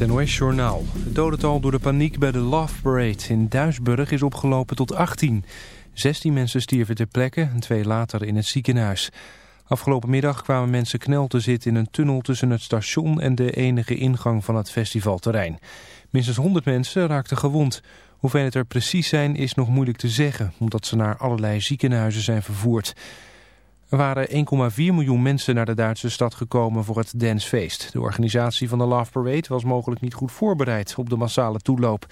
het NOS-journaal. Het dodental door de paniek bij de Love Parade in Duisburg is opgelopen tot 18. 16 mensen stierven ter plekke en twee later in het ziekenhuis. Afgelopen middag kwamen mensen knel te zitten in een tunnel tussen het station en de enige ingang van het festivalterrein. Minstens 100 mensen raakten gewond. Hoeveel het er precies zijn is nog moeilijk te zeggen, omdat ze naar allerlei ziekenhuizen zijn vervoerd. Er waren 1,4 miljoen mensen naar de Duitse stad gekomen voor het dancefeest. De organisatie van de Love Parade was mogelijk niet goed voorbereid op de massale toeloop.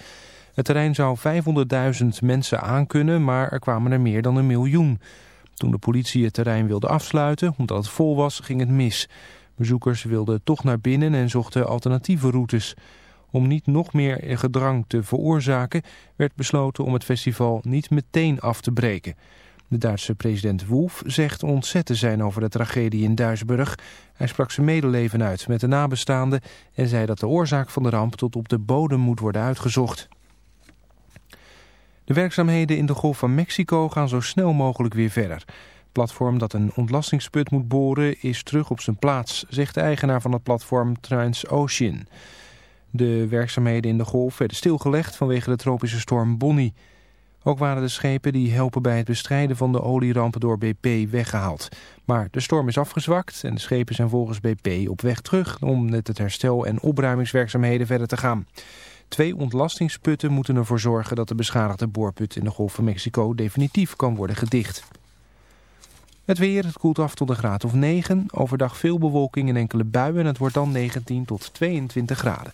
Het terrein zou 500.000 mensen aankunnen, maar er kwamen er meer dan een miljoen. Toen de politie het terrein wilde afsluiten, omdat het vol was, ging het mis. Bezoekers wilden toch naar binnen en zochten alternatieve routes. Om niet nog meer gedrang te veroorzaken, werd besloten om het festival niet meteen af te breken. De Duitse president Wolf zegt ontzet te zijn over de tragedie in Duisburg. Hij sprak zijn medeleven uit met de nabestaanden en zei dat de oorzaak van de ramp tot op de bodem moet worden uitgezocht. De werkzaamheden in de Golf van Mexico gaan zo snel mogelijk weer verder. Het platform dat een ontlastingsput moet boren is terug op zijn plaats, zegt de eigenaar van het platform Transocean. De werkzaamheden in de Golf werden stilgelegd vanwege de tropische storm Bonnie. Ook waren de schepen die helpen bij het bestrijden van de olierampen door BP weggehaald. Maar de storm is afgezwakt en de schepen zijn volgens BP op weg terug om met het herstel- en opruimingswerkzaamheden verder te gaan. Twee ontlastingsputten moeten ervoor zorgen dat de beschadigde boorput in de Golf van Mexico definitief kan worden gedicht. Het weer, het koelt af tot een graad of 9. Overdag veel bewolking en enkele buien en het wordt dan 19 tot 22 graden.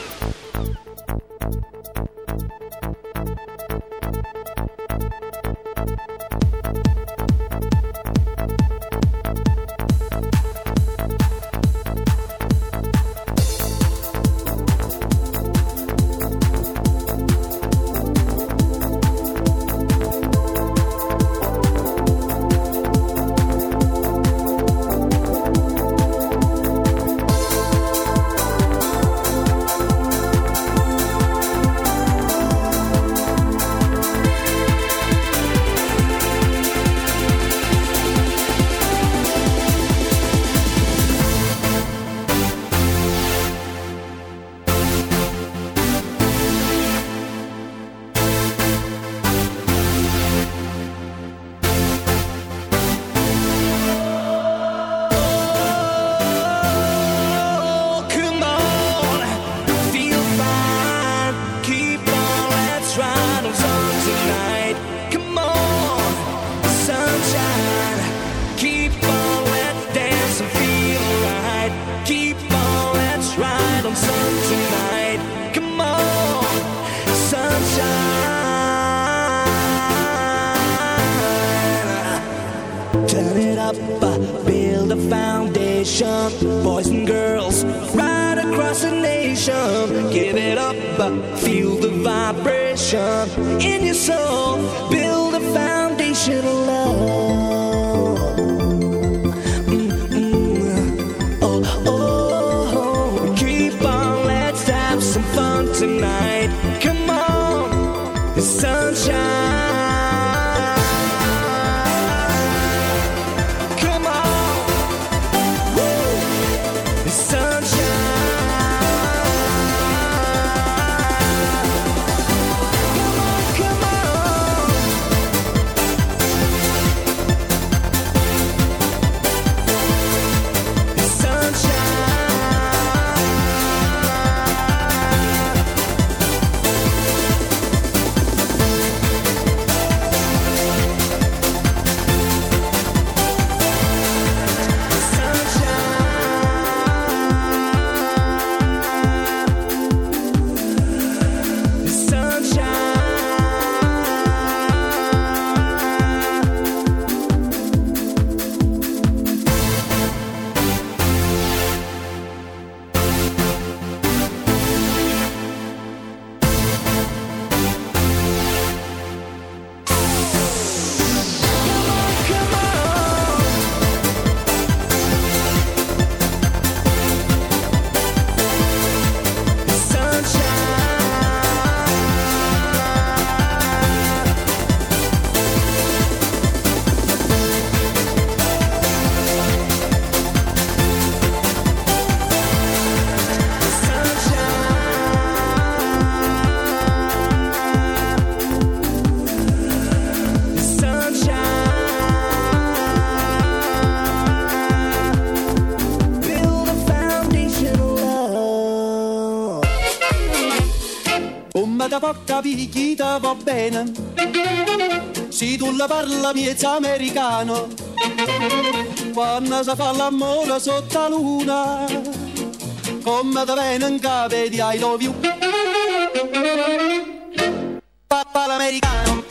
tonight. Come on, the sunshine. figliita va bene, se tu la parla miezza americano, quando si fa l'amore sotto la luna, come da bene in capo di I love you. Papà l'americano.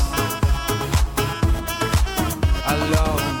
alone.